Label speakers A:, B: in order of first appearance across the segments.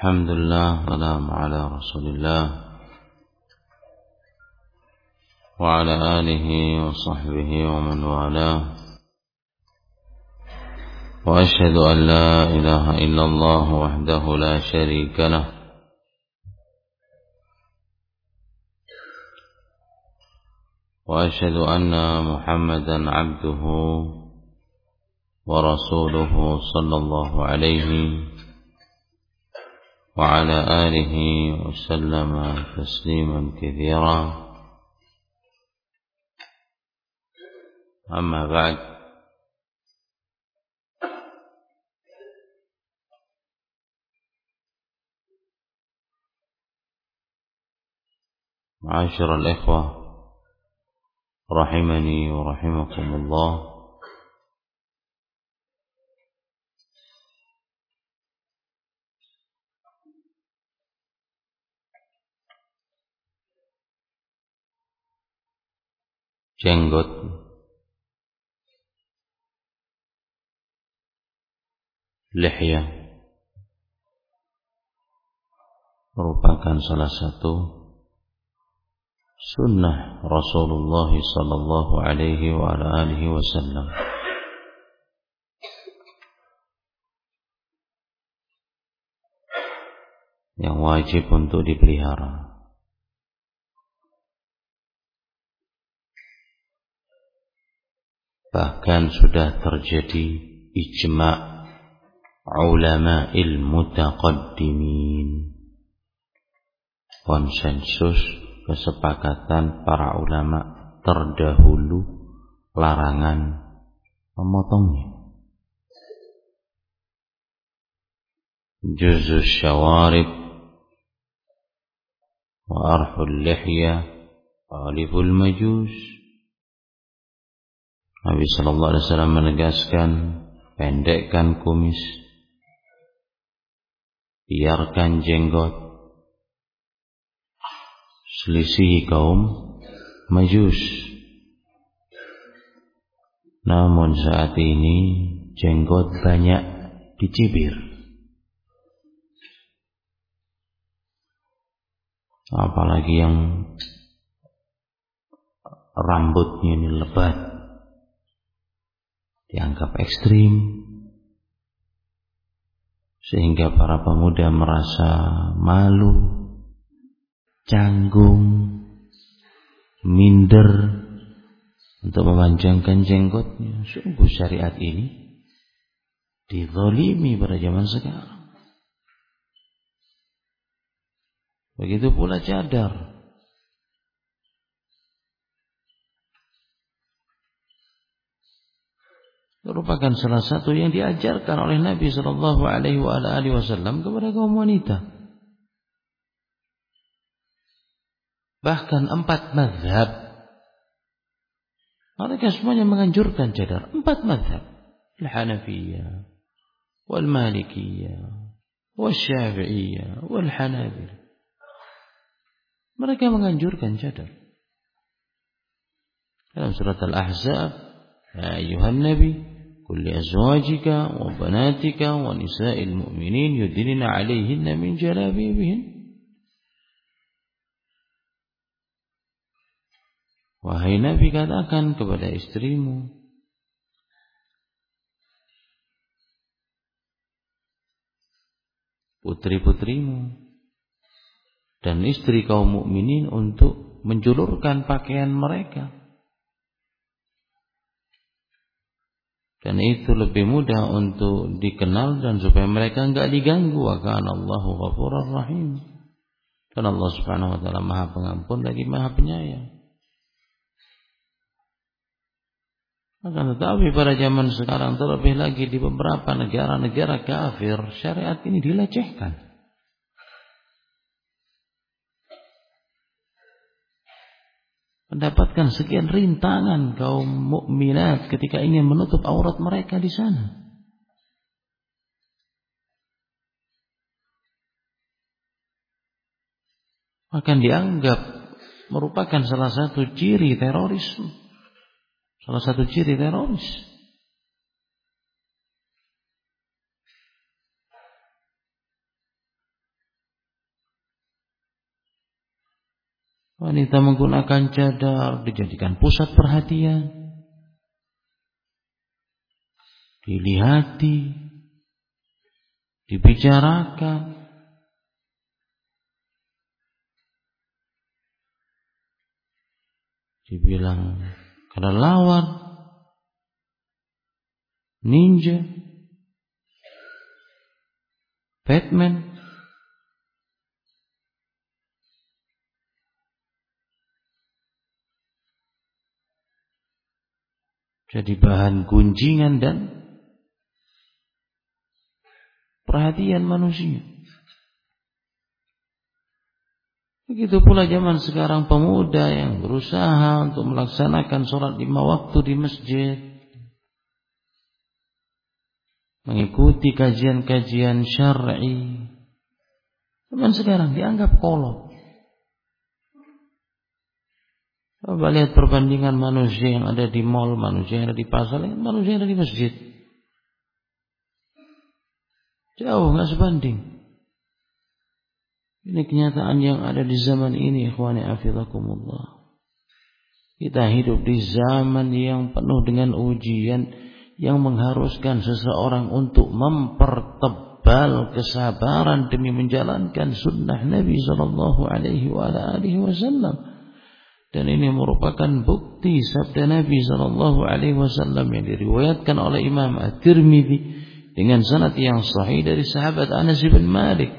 A: الحمد لله والسلام على رسول الله وعلى آله وصحبه ومن والاه. وأشهد أن لا إله إلا الله وحده لا شريك له. وأشهد أن محمدا عبده ورسوله صلى الله عليه وعلى آله وسلم تسليما كثيرا. أما بعد معاشر الإخوة رحمني ورحمكم الله. Jenggot. Lihya. Merupakan salah satu sunnah Rasulullah sallallahu alaihi wa alihi wasallam. Yang wajib untuk dipelihara bahkan sudah terjadi ijma' ulama ilmu taqaddimin konsensus kesepakatan para ulama terdahulu larangan memotongnya. Juzus syawarib wa arhul lihya aliful majus Nabi Shallallahu Alaihi Wasallam menegaskan pendekkan kumis, biarkan jenggot, selisih kaum majus. Namun saat ini jenggot banyak dicibir. Apalagi yang rambutnya ini lebat dianggap ekstrim sehingga para pemuda merasa malu, canggung, minder untuk memanjangkan jenggotnya. Sungguh syariat ini dizolimi pada zaman sekarang. Begitu pula cadar. Merupakan salah satu yang diajarkan oleh Nabi Shallallahu Alaihi Wasallam kepada kaum wanita. Bahkan empat madhab mereka semuanya menganjurkan cadar. Empat madhab Al-Hanafiyah Wal-Malikiyah Wal-Syafi'iyah Wal-Hanabil Mereka menganjurkan cadar. Dalam surat Al-Ahzab Ya ayuhan Nabi كل أزواجك وبناتك ونساء المؤمنين يدلن عليهن من جلابيبهن Wahai Nabi katakan kepada istrimu Putri-putrimu Dan istri kaum mukminin untuk menjulurkan pakaian mereka Dan itu lebih mudah untuk dikenal dan supaya mereka enggak diganggu. Wa kana Allahu ghafurur rahim. Dan Allah Subhanahu wa taala Maha Pengampun lagi Maha Penyayang. Akan tetapi pada zaman sekarang terlebih lagi di beberapa negara-negara kafir syariat ini dilecehkan. Mendapatkan sekian rintangan kaum mukminat ketika ingin menutup aurat mereka di sana. Akan dianggap merupakan salah satu ciri terorisme. Salah satu ciri teroris. Wanita menggunakan cadar dijadikan pusat perhatian. Dilihati, dibicarakan. Dibilang lawan ninja, Batman, jadi bahan gunjingan dan perhatian manusia. Begitu pula zaman sekarang pemuda yang berusaha untuk melaksanakan sholat lima waktu di masjid. Mengikuti kajian-kajian syar'i. Zaman sekarang dianggap kolot. Coba lihat perbandingan manusia yang ada di mall, manusia yang ada di pasar, manusia yang ada di masjid. Jauh nggak sebanding. Ini kenyataan yang ada di zaman ini, ikhwani afilakumullah. Kita hidup di zaman yang penuh dengan ujian yang mengharuskan seseorang untuk mempertebal kesabaran demi menjalankan sunnah Nabi Shallallahu Alaihi Wasallam. Dan ini merupakan bukti sabda Nabi sallallahu alaihi wasallam yang diriwayatkan oleh Imam At-Tirmidzi dengan sanad yang sahih dari sahabat Anas bin Malik.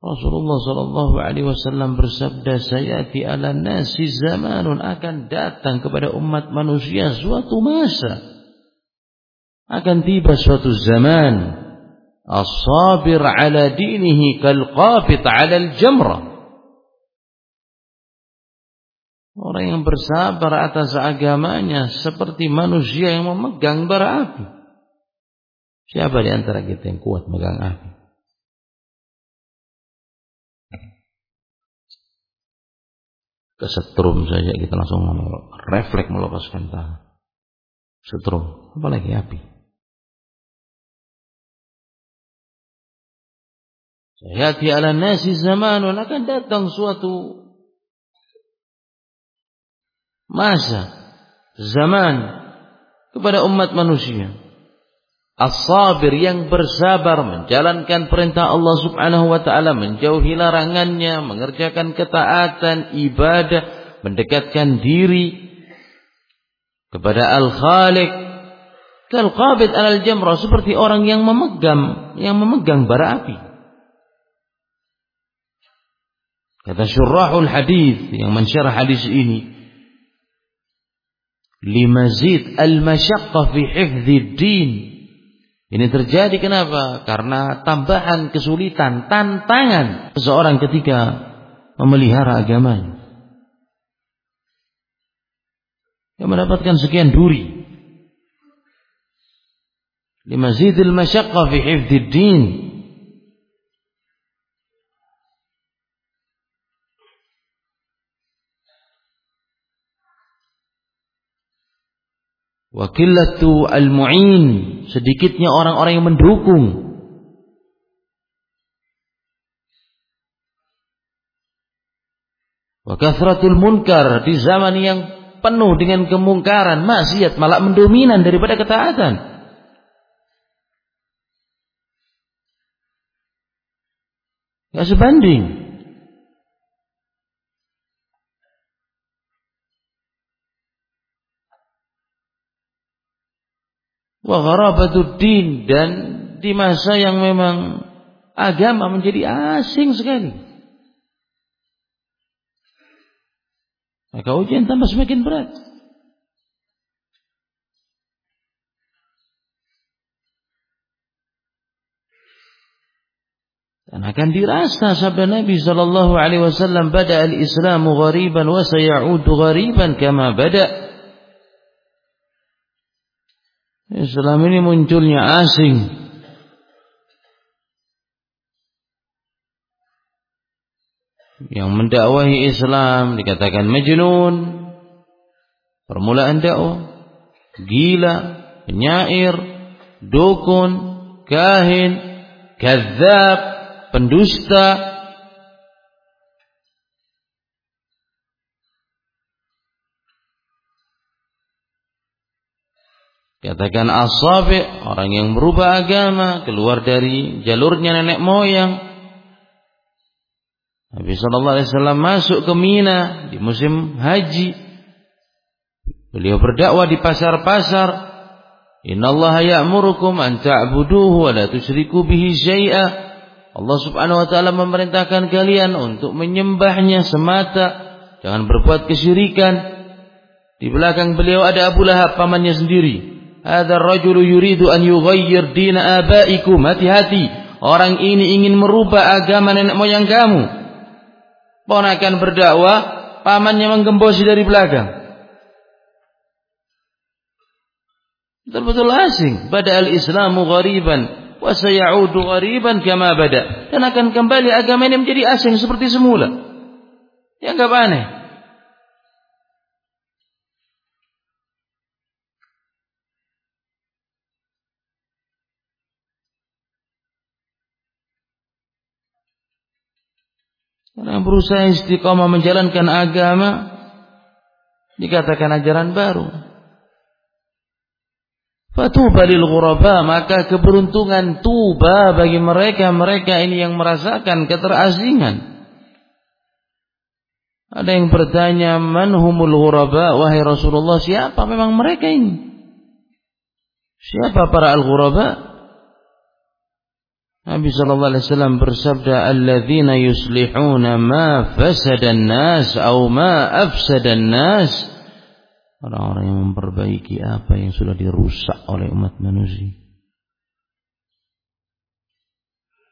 A: Rasulullah sallallahu alaihi wasallam bersabda, "Sayati 'ala nasi zamanun akan datang kepada umat manusia suatu masa. Akan tiba suatu zaman as-sabir 'ala dinihi kal qafit 'ala al-jamrah." Orang yang bersabar atas agamanya seperti manusia yang memegang bara api. Siapa di antara kita yang kuat megang api? Kesetrum saja kita langsung refleks melepaskan tangan. Setrum, apalagi api. Sayati ala nasi zamanun akan datang suatu masa zaman kepada umat manusia. As-sabir yang bersabar menjalankan perintah Allah Subhanahu wa taala menjauhi larangannya mengerjakan ketaatan ibadah mendekatkan diri kepada al-khaliq. Kal qabid alal jamrah seperti orang yang memegang yang memegang bara api. Kata syurahul hadis yang mensyarah hadis ini limazid al-masyaqqa fi din. Ini terjadi kenapa? Karena tambahan kesulitan, tantangan seseorang ketika memelihara agamanya. Yang mendapatkan sekian duri. Limazidil masyaqqa fi hifdzi din. Wakilatu al-mu'in, sedikitnya orang-orang yang mendukung. Wakathratul munkar di zaman yang penuh dengan kemungkaran, maksiat malah mendominan daripada ketaatan. Gak sebanding. Wa gharabatud dan di masa yang memang agama menjadi asing sekali. Maka ujian tambah semakin berat. Dan akan dirasa sabda Nabi sallallahu alaihi wasallam bada al-islamu ghariban wa sayaudu ghariban kama bada' Islam ini munculnya asing. Yang mendakwahi Islam dikatakan majnun. Permulaan dakwah. Gila, penyair, dukun, kahin, kadzab, pendusta. Katakan asabi orang yang berubah agama, keluar dari jalurnya nenek moyang. Nabi Shallallahu Alaihi Wasallam masuk ke Mina di musim haji. Beliau berdakwah di pasar-pasar. Inna Allah ya'murukum an ta'buduhu wa la tusyriku bihi syai'a. Allah Subhanahu wa taala memerintahkan kalian untuk menyembahnya semata, jangan berbuat kesyirikan. Di belakang beliau ada Abu Lahab pamannya sendiri. Ada rajulu yuridu an yughayyir dina abaikum. Hati-hati. Orang ini ingin merubah agama nenek moyang kamu. Ponakan berdakwah, pamannya menggembosi dari belakang. Betul-betul asing. Bada al-Islamu ghariban wa sayaudu ghariban kama bada. Dan akan kembali agama ini menjadi asing seperti semula. Ya enggak aneh. Karena berusaha istiqomah menjalankan agama dikatakan ajaran baru. Fatuba lil ghuraba maka keberuntungan tuba bagi mereka mereka ini yang merasakan keterasingan. Ada yang bertanya, "Man humul ghuraba?" Wahai Rasulullah, siapa memang mereka ini? Siapa para al-ghuraba? Nabi sallallahu alaihi wasallam bersabda alladzina yuslihuna ma fasada nas atau ma afsada nas orang-orang yang memperbaiki apa yang sudah dirusak oleh umat manusia.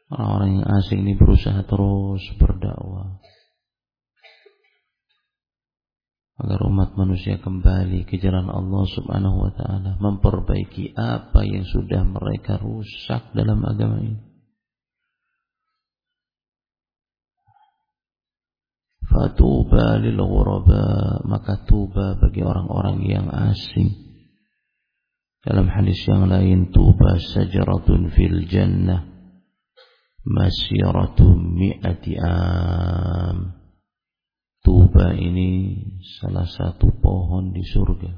A: Orang-orang yang asing ini berusaha terus berdakwah. Agar umat manusia kembali ke jalan Allah Subhanahu wa taala memperbaiki apa yang sudah mereka rusak dalam agama ini Fatuba lil ghuraba maka tuba bagi orang-orang yang asing. Dalam hadis yang lain tuba sajaratun fil jannah masiratu mi'ati am. Tuba ini salah satu pohon di surga.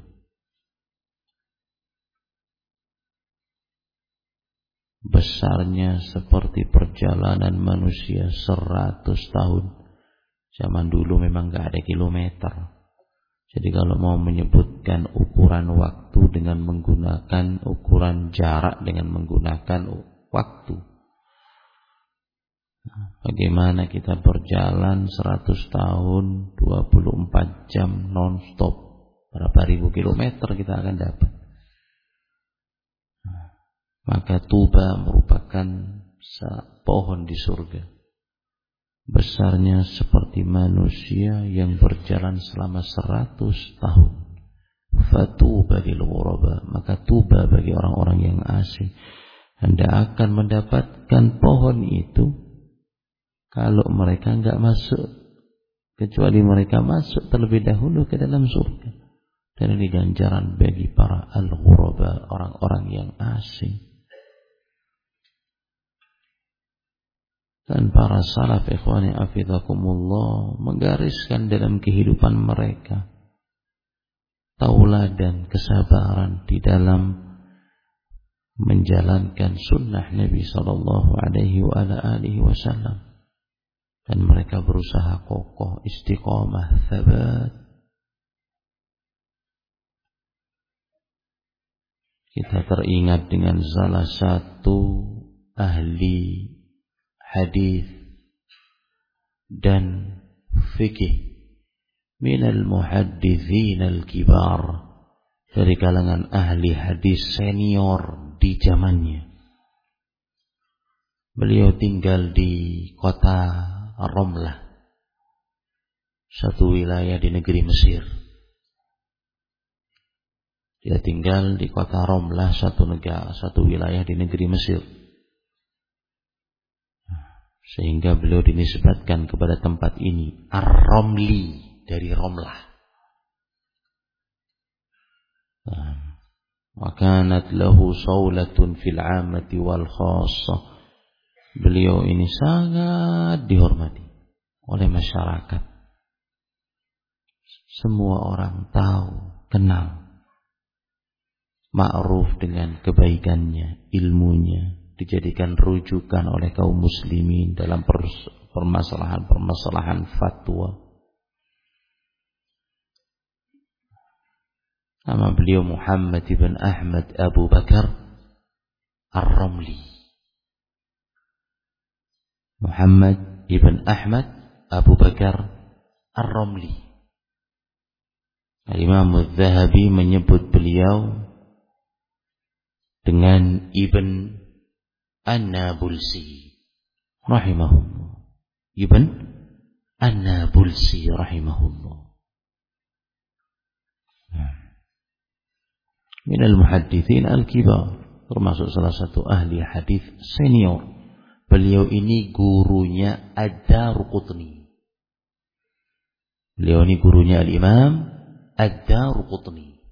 A: Besarnya seperti perjalanan manusia seratus tahun Zaman dulu memang gak ada kilometer. Jadi kalau mau menyebutkan ukuran waktu dengan menggunakan ukuran jarak dengan menggunakan waktu. Bagaimana kita berjalan 100 tahun 24 jam non-stop. Berapa ribu kilometer kita akan dapat. Maka Tuba merupakan pohon di surga besarnya seperti manusia yang berjalan selama seratus tahun. Fatuba lil ghuraba, maka tuba bagi orang-orang yang asing. Anda akan mendapatkan pohon itu kalau mereka enggak masuk kecuali mereka masuk terlebih dahulu ke dalam surga. Dan ini ganjaran bagi para al-ghuraba, orang-orang yang asing. Dan para salaf ikhwani afidakumullah menggariskan dalam kehidupan mereka tauladan kesabaran di dalam menjalankan sunnah Nabi sallallahu alaihi wasallam. Dan mereka berusaha kokoh istiqamah thabat. Kita teringat dengan salah satu ahli hadis dan fikih minal muhaddithin al-kibar dari kalangan ahli hadis senior di zamannya. Beliau tinggal di kota Romlah, satu wilayah di negeri Mesir. Dia tinggal di kota Romlah, satu negara, satu wilayah di negeri Mesir. Sehingga beliau dinisbatkan kepada tempat ini Ar-Romli dari Romlah. Nah, Wakanat lahu saulatun fil amati wal khassah. Beliau ini sangat dihormati oleh masyarakat. Semua orang tahu, kenal. ma'ruf dengan kebaikannya, ilmunya, dijadikan rujukan oleh kaum muslimin dalam permasalahan-permasalahan fatwa. Nama beliau Muhammad ibn Ahmad Abu Bakar Ar-Ramli. Muhammad ibn Ahmad Abu Bakar Ar-Ramli. Imam Al-Zahabi menyebut beliau dengan Ibn An-Nabulsi rahimahullah. Ibn An-Nabulsi rahimahullah. Min al-muhaddithin al-kibar. Termasuk salah satu ahli hadis senior. Beliau ini gurunya Ad-Daruqutni. Beliau ini gurunya al-Imam Ad-Daruqutni.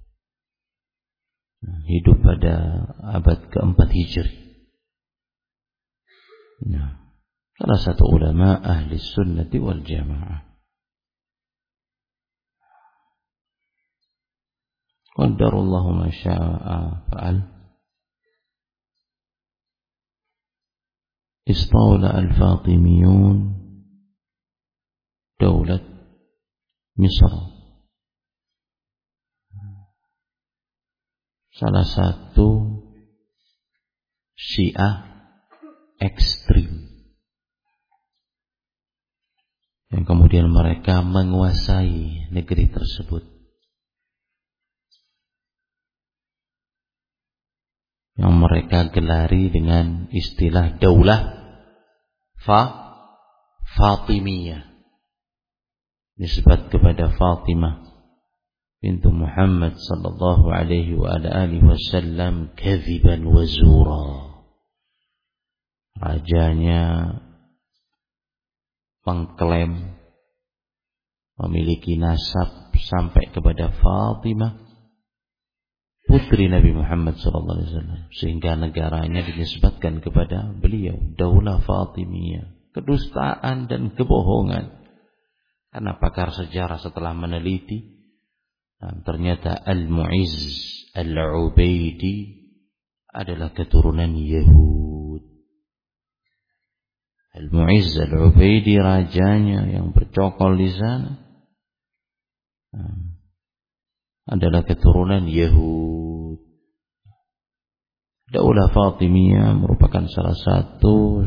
A: Hidup pada abad keempat Hijri. Salah satu ulama ahli sunnati wal jamaah. Qadarullahu ma syaa fa'al. استولى الفاطميون دولة مصر salah satu Syiah ekstrim. Yang kemudian mereka menguasai negeri tersebut. Yang mereka gelari dengan istilah daulah fa Fatimiyah. Nisbat kepada Fatimah bintu Muhammad sallallahu alaihi wa alihi wasallam kadziban wa zura rajanya mengklaim memiliki nasab sampai kepada Fatimah putri Nabi Muhammad SAW sehingga negaranya dinisbatkan kepada beliau Daulah Fatimiyah. Kedustaan dan kebohongan. Karena pakar sejarah setelah meneliti dan ternyata Al-Mu'izz Al-Ubaidi adalah keturunan Yahudi Al-Mu'izz Al-Ubaidi rajanya yang bercokol di sana nah, adalah keturunan Yahud. Daulah Fatimiyah merupakan salah satu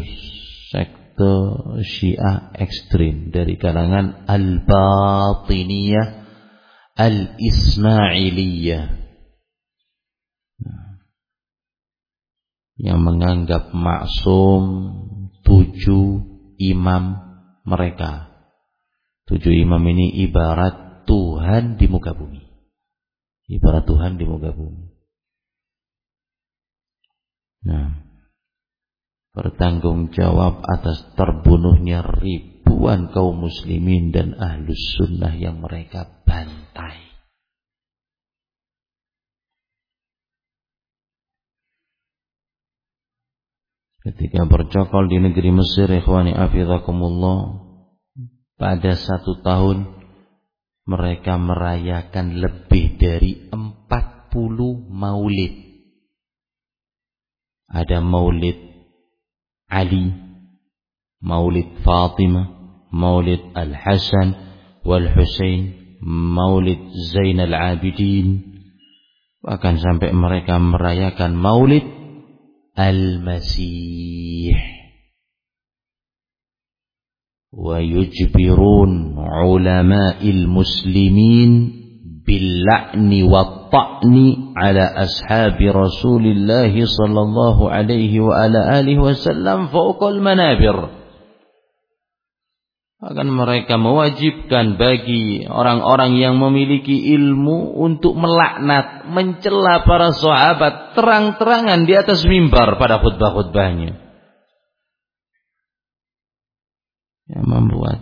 A: sekte Syiah ekstrim dari kalangan Al-Batiniyah Al-Ismailiyah nah, yang menganggap maksum tujuh imam mereka. Tujuh imam ini ibarat Tuhan di muka bumi. Ibarat Tuhan di muka bumi. Nah, bertanggung jawab atas terbunuhnya ribuan kaum muslimin dan ahlus sunnah yang mereka bantai. Ketika bercokol di negeri Mesir ikhwani afizakumullah pada satu tahun mereka merayakan lebih dari 40 maulid. Ada maulid Ali maulid Fatimah maulid Al-Hasan wal Husain maulid Zainal Abidin. Bahkan sampai mereka merayakan maulid المسيح. ويجبرون علماء المسلمين باللعن والطعن على أصحاب رسول الله صلى الله عليه وعلى آله وسلم فوق المنابر. Akan mereka mewajibkan bagi orang-orang yang memiliki ilmu untuk melaknat, mencela para sahabat terang-terangan di atas mimbar pada khutbah-khutbahnya. Yang membuat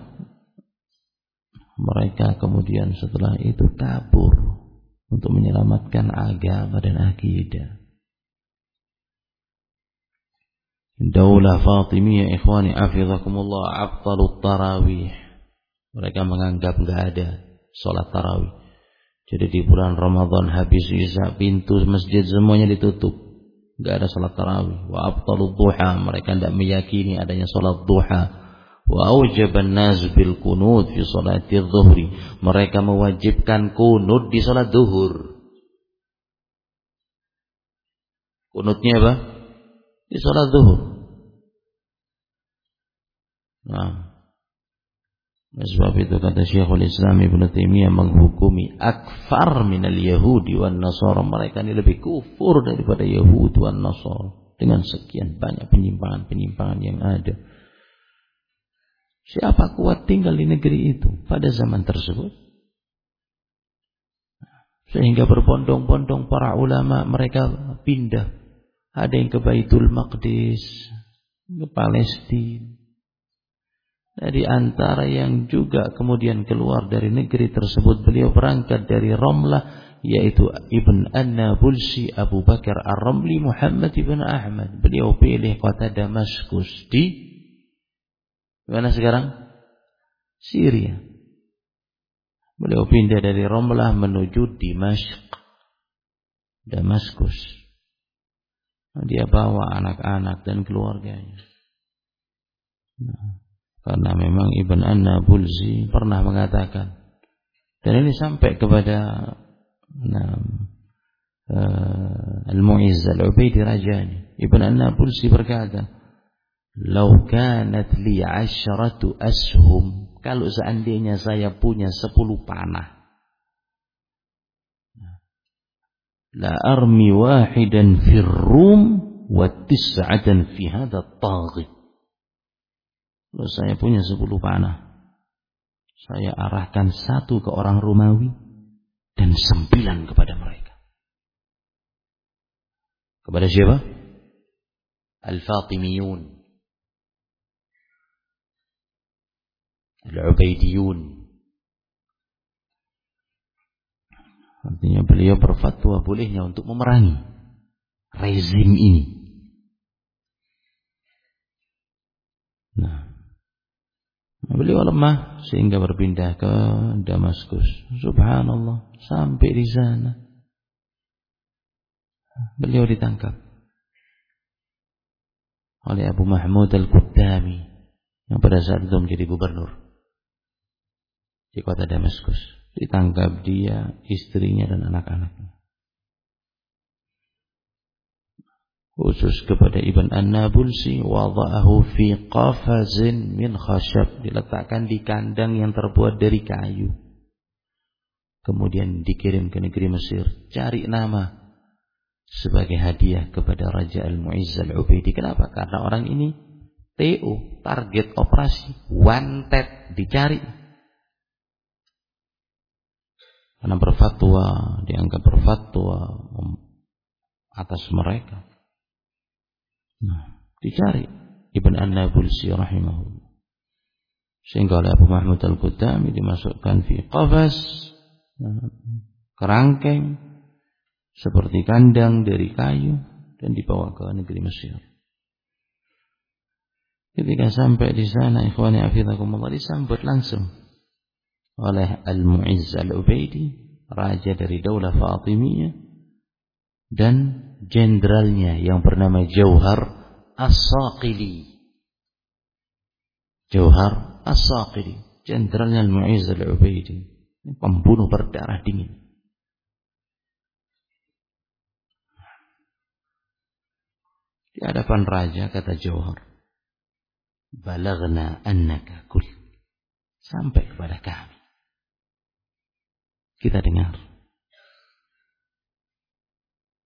A: mereka kemudian setelah itu kabur untuk menyelamatkan agama dan akidah. Daulah Fatimiyah ikhwani afizakumullah afdalut tarawih. Mereka menganggap enggak ada salat tarawih. Jadi di bulan Ramadan habis isya pintu masjid semuanya ditutup. Gak ada salat tarawih. Wa abtalu duha. Mereka tidak meyakini adanya salat duha. Wa aujaban nas bil kunut fi salati dhuhri. Mereka mewajibkan kunut di salat duhur. Kunutnya apa? Di salat duhur. Nah, Sebab itu kata Syekhul Islam Ibn Taimiyah menghukumi akfar minal Yahudi wan Nasara. Mereka ini lebih kufur daripada Yahudi wan Nasara. Dengan sekian banyak penyimpangan-penyimpangan yang ada. Siapa kuat tinggal di negeri itu pada zaman tersebut? Sehingga berbondong-bondong para ulama mereka pindah. Ada yang ke Baitul Maqdis, ke Palestina, dari antara yang juga kemudian keluar dari negeri tersebut beliau berangkat dari Ramlah yaitu Ibn An-Nabulsi Abu Bakar Ar-Ramli Muhammad Ibn Ahmad. Beliau pilih kota Damaskus di mana sekarang? Syria. Beliau pindah dari Ramlah menuju Dimashq Damaskus. Dia bawa anak-anak dan keluarganya. Nah, karena memang Ibn An-Nabulzi pernah mengatakan dan ini sampai kepada nah, Al-Mu'izz Al-Ubaidi Rajani. Ibn An-Nabulzi berkata Lau kanat li asyratu ashum Kalau seandainya saya punya sepuluh panah La armi wahidan firrum Wa tis'atan fi hadha taghib kalau saya punya sepuluh panah, saya arahkan satu ke orang Romawi dan sembilan kepada mereka. Kepada siapa? Al-Fatimiyun. Al-Ubaidiyun. Artinya beliau berfatwa bolehnya untuk memerangi rezim ini. Nah, Beliau lemah sehingga berpindah ke Damaskus. Subhanallah, sampai di sana beliau ditangkap oleh Abu Mahmud Al-Quddami yang pada saat itu menjadi gubernur di kota Damaskus. Ditangkap dia, istrinya dan anak-anaknya. Khusus kepada Ibn An-Nabulsi wada'ahu fi qafazin min khashab diletakkan di kandang yang terbuat dari kayu. Kemudian dikirim ke negeri Mesir cari nama sebagai hadiah kepada Raja Al-Mu'izz Al-Ubaidi. Kenapa? karena orang ini TO target operasi wanted dicari. Karena berfatwa dianggap berfatwa atas mereka Nah, dicari Ibn An-Nabulsi rahimahullah. Sehingga oleh Abu Mahmud Al-Qudami dimasukkan fi qafas kerangkeng seperti kandang dari kayu dan dibawa ke negeri Mesir. Ketika sampai di sana ikhwani afidakumullah disambut langsung oleh Al-Mu'izz Al-Ubaidi, raja dari Daulah Fatimiyah dan jenderalnya yang bernama Jauhar As-Saqili. Jauhar As-Saqili, jenderalnya Al-Mu'izz Al-Ubaidi, pembunuh berdarah dingin. Di hadapan raja kata Jauhar, "Balagna annaka kul." Sampai kepada kami. Kita dengar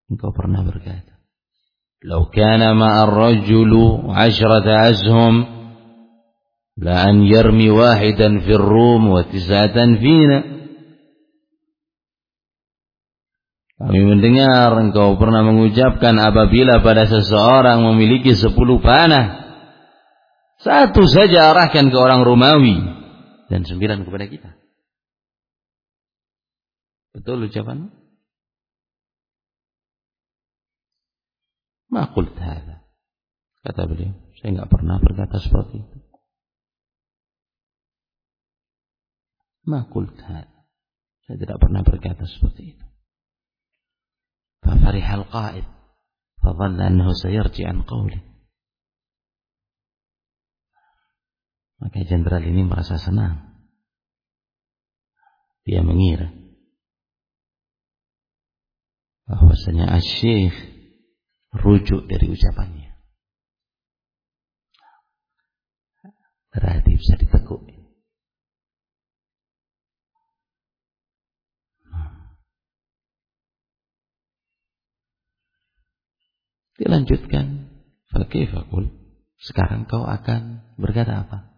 A: Engkau pernah berkata, "Lau kana ma'ar rajulu 'ashrata ashum la an yarmi wahidan fir rum wa tis'atan fina." Kami mendengar engkau pernah mengucapkan apabila pada seseorang memiliki sepuluh panah, satu saja arahkan ke orang Romawi dan sembilan kepada kita. Betul ucapan? Ma qult. Kata beliau, saya enggak pernah berkata seperti itu. Ma qult. Saya tidak pernah berkata seperti itu. Fafarihal qa'id. Fadhalla annahu sayarji an qawli. Maka jenderal ini merasa senang. Dia mengira bahwasanya asyik rujuk dari ucapannya. Berarti bisa ditekuk. Dilanjutkan. Fakifakul. Sekarang kau akan berkata apa?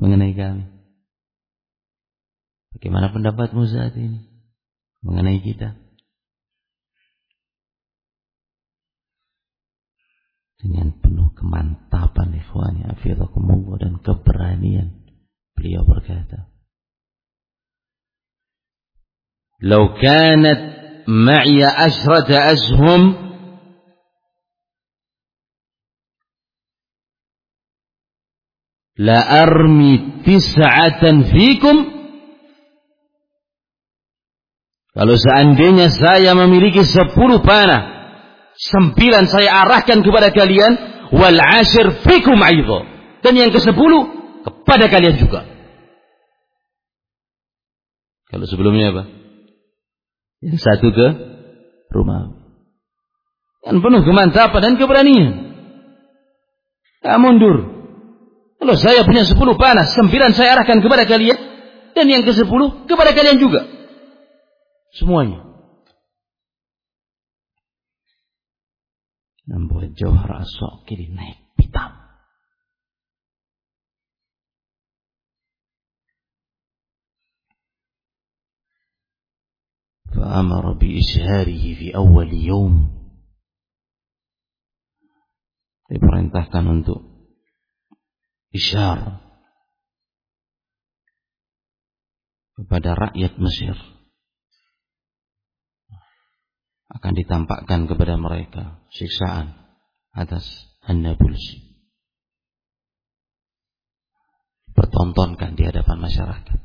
A: Mengenai kami. Bagaimana pendapatmu saat ini? Mengenai kita. dengan penuh kemantapan ikhwani afizakumullah dan keberanian beliau berkata "Lau kanat ma'i ashrata ashum la armi tis'atan fikum" Kalau seandainya saya memiliki sepuluh panah sembilan saya arahkan kepada kalian, wal ashir fikum aidho. Dan yang ke sepuluh kepada kalian juga. Kalau sebelumnya apa? Yang satu ke rumah. Yang penuh kemantapan dan keberanian. Tak mundur. Kalau saya punya sepuluh panah, sembilan saya arahkan kepada kalian. Dan yang ke sepuluh kepada kalian juga. Semuanya. Membuat jauhar asok kiri naik hitam. فأمر بإشهاره في أول يوم diperintahkan untuk isyar kepada rakyat Mesir akan ditampakkan kepada mereka siksaan atas An-Nabulsi pertontonkan di hadapan masyarakat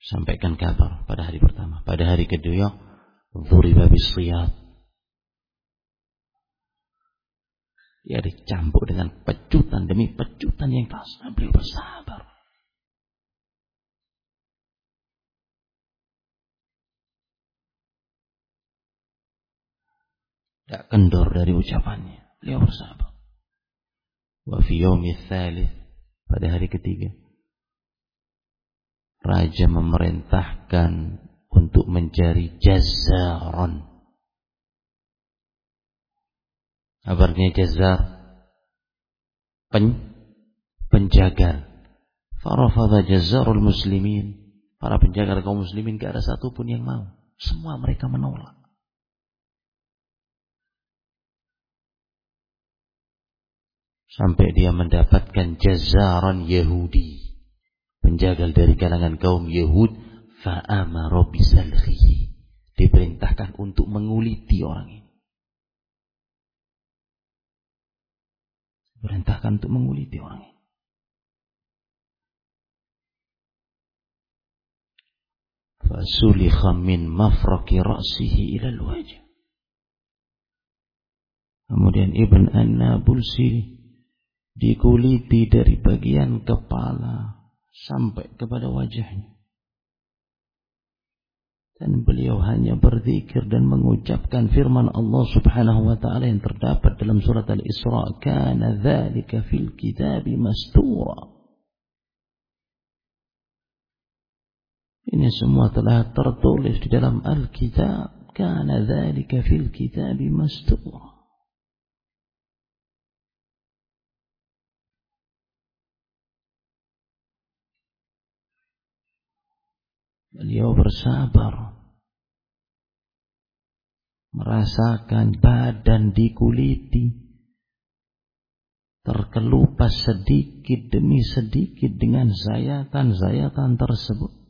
A: sampaikan kabar pada hari pertama. Pada hari kedua, Dhuriba bisriyat. Dia dicampur dengan pecutan demi pecutan yang keras. Beliau bersabar. Tidak kendor dari ucapannya. Beliau bersabar. Wa fi pada hari ketiga raja memerintahkan untuk mencari jazaron. Apa artinya jazar? Pen, penjaga. Farafadha jazarul muslimin. Para penjaga kaum muslimin gak ada satupun yang mau. Semua mereka menolak. Sampai dia mendapatkan jazaran Yahudi. Penjagal dari kalangan kaum Yahud fa'amara diperintahkan untuk menguliti orang ini. Perintahkan untuk menguliti orang ini. Fasulikha min mafraki ra'sihi ilal wajah. Kemudian Ibn An-Nabulsi dikuliti dari bagian kepala sampai kepada wajahnya. Dan beliau hanya berzikir dan mengucapkan firman Allah subhanahu wa ta'ala yang terdapat dalam surat Al-Isra. Kana dhalika fil kitabi mastura. Ini semua telah tertulis di dalam Al-Kitab. Kana dhalika fil kitabi mastura. Beliau bersabar. Merasakan badan dikuliti. Terkelupas sedikit demi sedikit dengan zayatan-zayatan tersebut.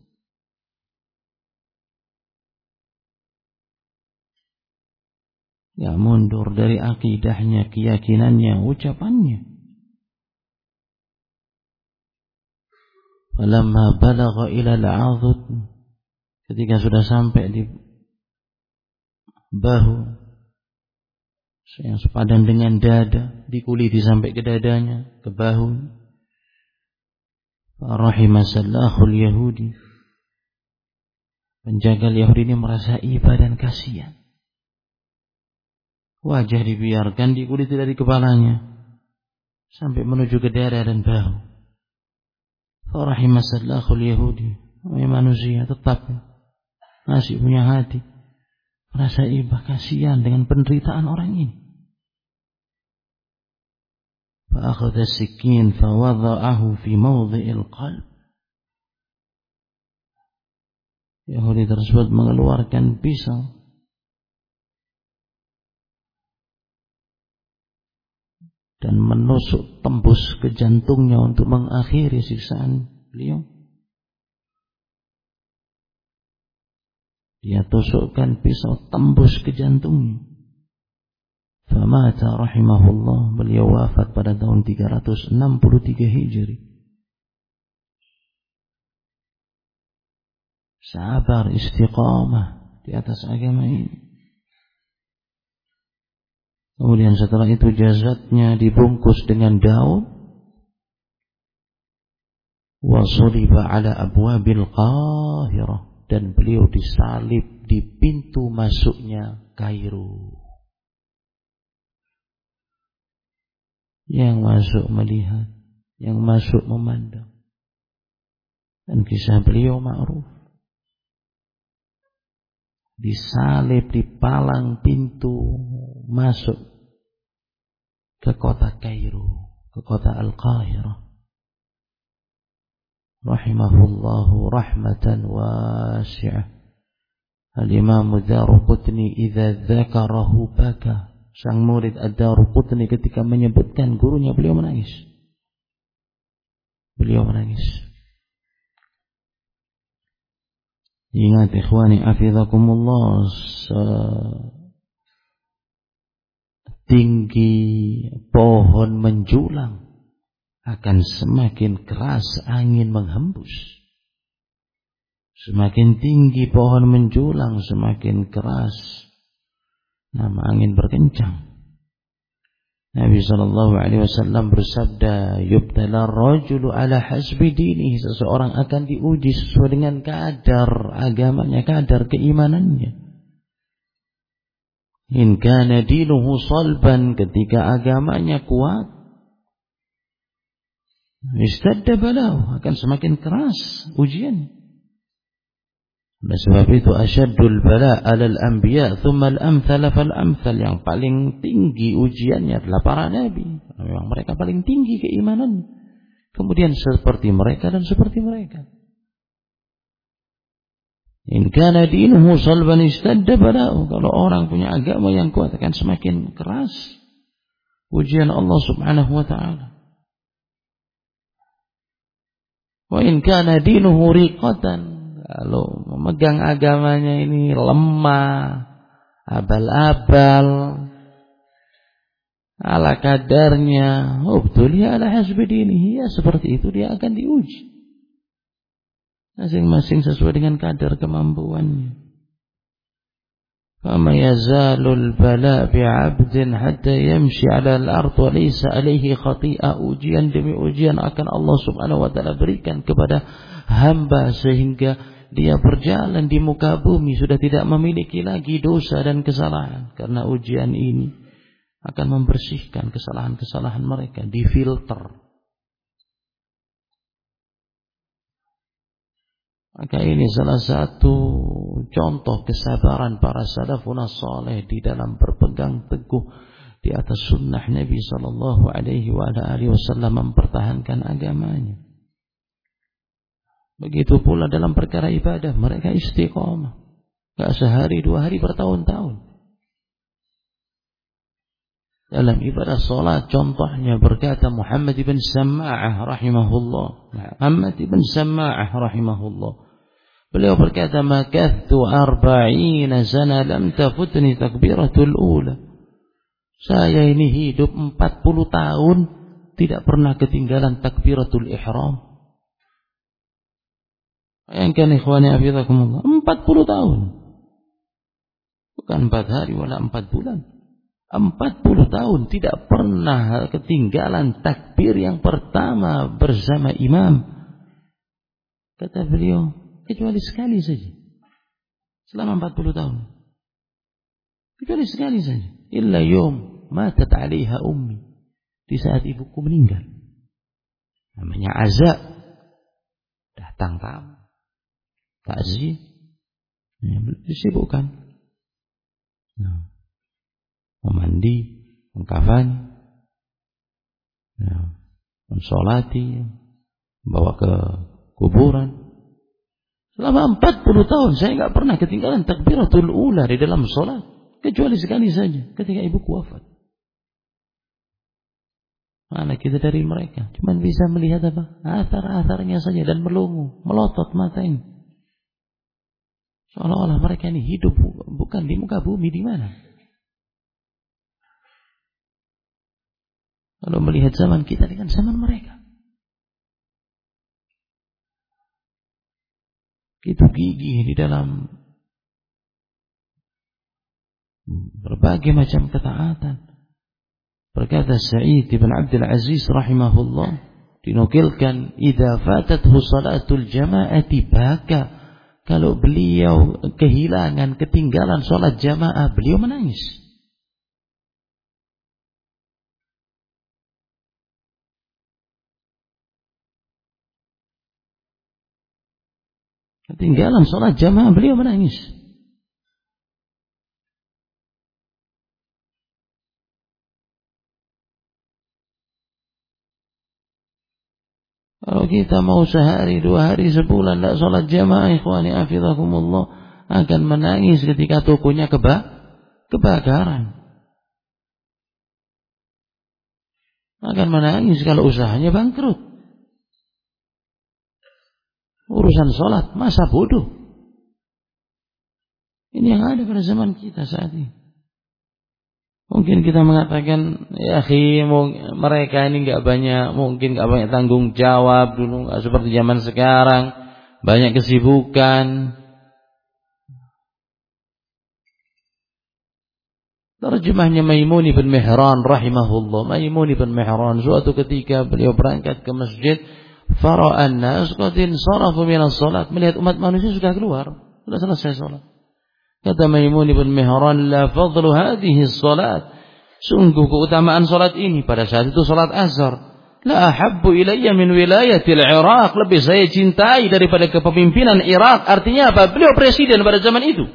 A: Ya mundur dari akidahnya, keyakinannya, ucapannya. Falamma balagha ila al-'adud ketika sudah sampai di bahu yang sepadan dengan dada dikuliti sampai ke dadanya ke bahu rahimasallahul yahudi penjaga Yahudi ini merasa iba dan kasihan. Wajah dibiarkan dikuliti dari kepalanya sampai menuju ke dada dan bahu Farahimasallahul Yahudi. Ya manusia tetap masih punya hati. Merasa iba kasihan dengan penderitaan orang ini. Fa'akhadha sikin fawadha'ahu fi mawdhi'il qalb. Yahudi tersebut mengeluarkan pisau dan menusuk tembus ke jantungnya untuk mengakhiri siksaan beliau. Dia tusukkan pisau tembus ke jantungnya. Famata rahimahullah beliau wafat pada tahun 363 Hijri. Sabar istiqamah di atas agama ini. Kemudian setelah itu jasadnya dibungkus dengan daun. Wasuliba ala abwabil qahirah. Dan beliau disalib di pintu masuknya Kairo. Yang masuk melihat. Yang masuk memandang. Dan kisah beliau ma'ruf disalib di palang pintu masuk ke kota Kairo, ke kota Al-Qahirah. Rahimahullahu rahmatan wasi'ah. Al-Imam Daruqutni idza dzakarahu baka. Sang murid Ad-Daruqutni ketika menyebutkan gurunya beliau menangis. Beliau menangis. Ingat ikhwani afizakumullah tinggi pohon menjulang akan semakin keras angin menghembus. Semakin tinggi pohon menjulang, semakin keras nama angin berkencang. Nabi Shallallahu Alaihi Wasallam bersabda, "Yubtala rajulu ala hasbi dini." Seseorang akan diuji sesuai dengan kadar agamanya, kadar keimanannya. In kana dinuhu salban ketika agamanya kuat. Istadda balau akan semakin keras ujian. Oleh sebab itu asyadul bala alal anbiya thumma al-amthal fal amthal yang paling tinggi ujiannya adalah para nabi. Memang mereka paling tinggi keimanan. Kemudian seperti mereka dan seperti mereka. In kana dinuhu salban istadda bala'u. Kalau orang punya agama yang kuat akan semakin keras ujian Allah Subhanahu wa taala. Wa in kana dinuhu riqatan. Kalau memegang agamanya ini lemah, abal-abal, ala kadarnya, ubtuliya ala hasbi dinihi. Ya seperti itu dia akan diuji Masing-masing sesuai dengan kadar kemampuannya. فما يزال البلاء بعبد حتى يمشي على الأرض وليس عليه خطيئة ujian demi ujian akan Allah subhanahu wa ta'ala berikan kepada hamba sehingga dia berjalan di muka bumi sudah tidak memiliki lagi dosa dan kesalahan karena ujian ini akan membersihkan kesalahan-kesalahan mereka difilter Maka ini salah satu contoh kesabaran para salafun saleh di dalam berpegang teguh di atas sunnah Nabi sallallahu alaihi wasallam mempertahankan agamanya. Begitu pula dalam perkara ibadah mereka istiqomah. Gak sehari dua hari bertahun-tahun. Dalam ibadah salat contohnya berkata Muhammad ibn Sama'ah rahimahullah. Muhammad ibn Sama'ah rahimahullah. Beliau berkata, "Makathtu arba'ina sana lam tafutni takbiratul ula." Saya ini hidup 40 tahun tidak pernah ketinggalan takbiratul ihram. Bayangkan ikhwani afidakumullah. 40 tahun. Bukan 4 hari, wala 4 bulan. 40 tahun tidak pernah ketinggalan takbir yang pertama bersama imam. Kata beliau, kecuali sekali saja. Selama 40 tahun. Kecuali sekali saja. Illa yom matat alaiha ummi. Di saat ibuku meninggal. Namanya azab. Datang tamu takziah ya, disibukkan nah, memandi mengkafani ya, mensolati bawa ke kuburan selama 40 tahun saya nggak pernah ketinggalan takbiratul ula di dalam sholat kecuali sekali saja ketika ibuku wafat Mana kita dari mereka? Cuman bisa melihat apa? Athar-atharnya saja dan melungu, melotot mata ini. Seolah-olah mereka ini hidup bukan di muka bumi di mana. Kalau melihat zaman kita dengan zaman mereka. Itu gigih di dalam berbagai macam ketaatan. Berkata Sa'id bin Abdul Aziz rahimahullah dinukilkan idza fatathu salatul jama'ati baka kalau beliau kehilangan, ketinggalan sholat jamaah, beliau menangis. Ketinggalan sholat jamaah, beliau menangis. Kalau kita mau sehari, dua hari, sebulan tidak sholat jamaah, ikhwani afidakumullah, akan menangis ketika tokonya keba kebakaran. Akan menangis kalau usahanya bangkrut. Urusan sholat, masa bodoh. Ini yang ada pada zaman kita saat ini. Mungkin kita mengatakan, ya akhi, mereka ini nggak banyak, mungkin nggak banyak tanggung jawab dulu, nggak seperti zaman sekarang, banyak kesibukan. Terjemahnya Maimun bin Mihran rahimahullah. Maimun bin Mihran suatu ketika beliau berangkat ke masjid, fara'an min salat melihat umat manusia sudah keluar, sudah selesai salat. Kata Maimun ibn Mihran, la fadlu hadhihi salat. Sungguh keutamaan salat ini pada saat itu salat azhar. La ahabbu ilayya min wilayatil Iraq. Lebih saya cintai daripada kepemimpinan Irak. Artinya apa? Beliau presiden pada zaman itu.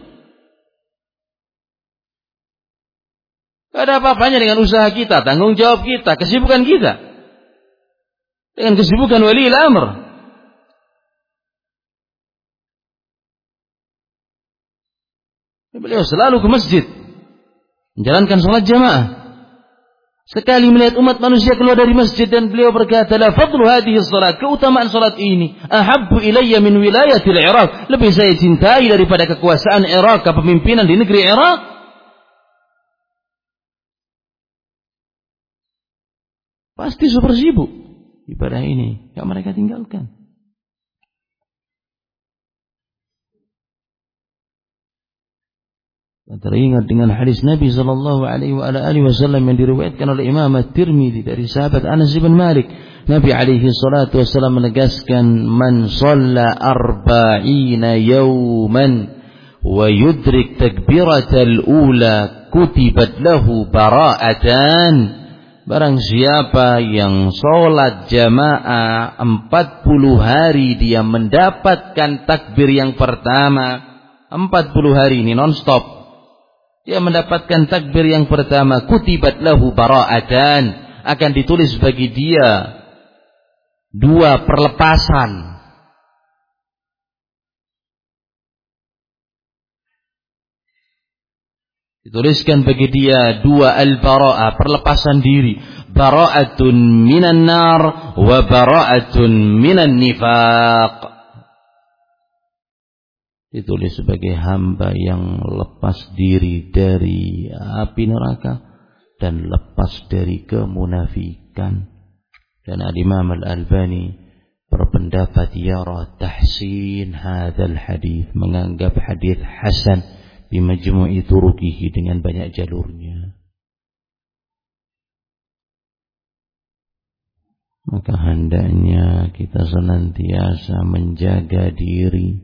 A: Tidak ada apa-apanya dengan usaha kita, tanggung jawab kita, kesibukan kita. Dengan kesibukan wali al-amr. Beliau selalu ke masjid. Menjalankan sholat jamaah. Sekali melihat umat manusia keluar dari masjid dan beliau berkata, La fadlu hadihi salat. Keutamaan salat ini. Ahabbu ilayya min wilayatil Iraq. Lebih saya cintai daripada kekuasaan Irak, kepemimpinan di negeri Irak. Pasti super sibuk. Ibadah ini. Yang mereka tinggalkan. Teringat dengan hadis Nabi sallallahu alaihi wasallam yang diriwayatkan oleh Imam At-Tirmidzi dari sahabat Anas bin Malik. Nabi alaihi salatu wasallam menegaskan man shalla arba'ina yawman wa yudrik takbiratal ula kutibat lahu bara'atan. Barang siapa yang sholat jamaah 40 hari dia mendapatkan takbir yang pertama 40 hari ini non-stop dia mendapatkan takbir yang pertama kutibat lahu bara'atan akan ditulis bagi dia dua perlepasan dituliskan bagi dia dua al-bara'ah perlepasan diri. Bara'atun minan nar wa bara'atun minan nifaq. Ditulis sebagai hamba yang lepas diri dari api neraka dan lepas dari kemunafikan. Dan Al-Imam Al-Albani berpendapat yara tahsin hadal hadis menganggap hadis hasan bimajmu'i turukihi dengan banyak jalurnya. Maka hendaknya kita senantiasa menjaga diri.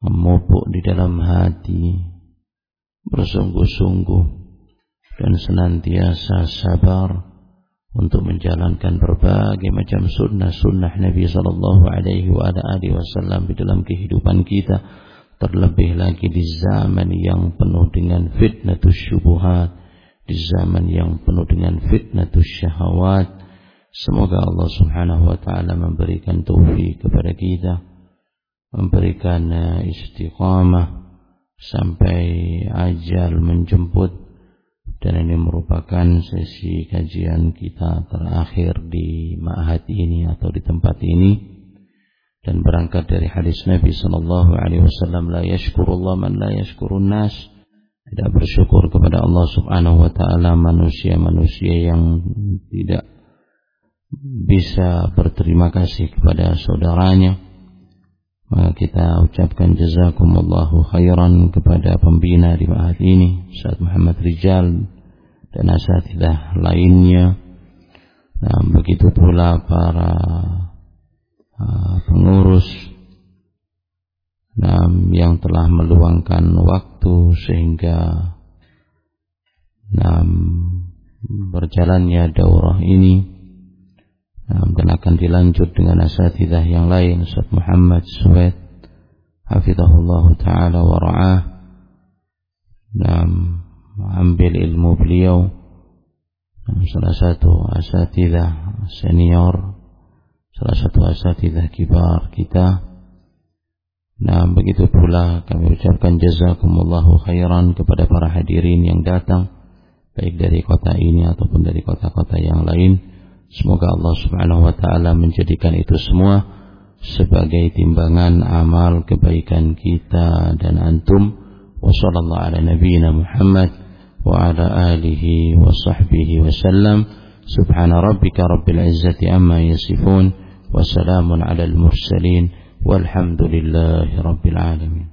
A: Memupuk di dalam hati. Bersungguh-sungguh. Dan senantiasa sabar untuk menjalankan berbagai macam sunnah-sunnah Nabi Sallallahu Alaihi Wasallam di dalam kehidupan kita terlebih lagi di zaman yang penuh dengan fitnah syubuhat di zaman yang penuh dengan fitnah syahwat. Semoga Allah Subhanahu wa taala memberikan taufik kepada kita memberikan eh, istiqamah sampai ajal menjemput. Dan ini merupakan sesi kajian kita terakhir di ma'had ini atau di tempat ini dan berangkat dari hadis Nabi sallallahu alaihi wasallam la yashkurullah man la yashkurun nas. Tidak bersyukur kepada Allah Subhanahu wa taala manusia-manusia yang tidak bisa berterima kasih kepada saudaranya. Maka kita ucapkan jazakumullahu khairan kepada pembina di ma'had ini Ustaz Muhammad Rijal dan asatidah lainnya. Nah begitu pula para pengurus nah, yang telah meluangkan waktu sehingga nah, berjalannya daurah ini dan akan dilanjut dengan asatidah yang lain. Ustaz Muhammad Suwed Hafizahullah Ta'ala wa ra'ah. Dan ambil ilmu beliau. Salah satu asatidah senior salah satu asatidah kibar kita nah begitu pula kami ucapkan jazakumullahu khairan kepada para hadirin yang datang baik dari kota ini ataupun dari kota-kota yang lain Semoga Allah Subhanahu wa taala menjadikan itu semua sebagai timbangan amal kebaikan kita dan antum. Wassallallahu ala nabiyyina Muhammad wa ala alihi wa sahbihi wasallam. سبحان ربك رب العزة أما يصفون وسلام على المرسلين والحمد لله رب العالمين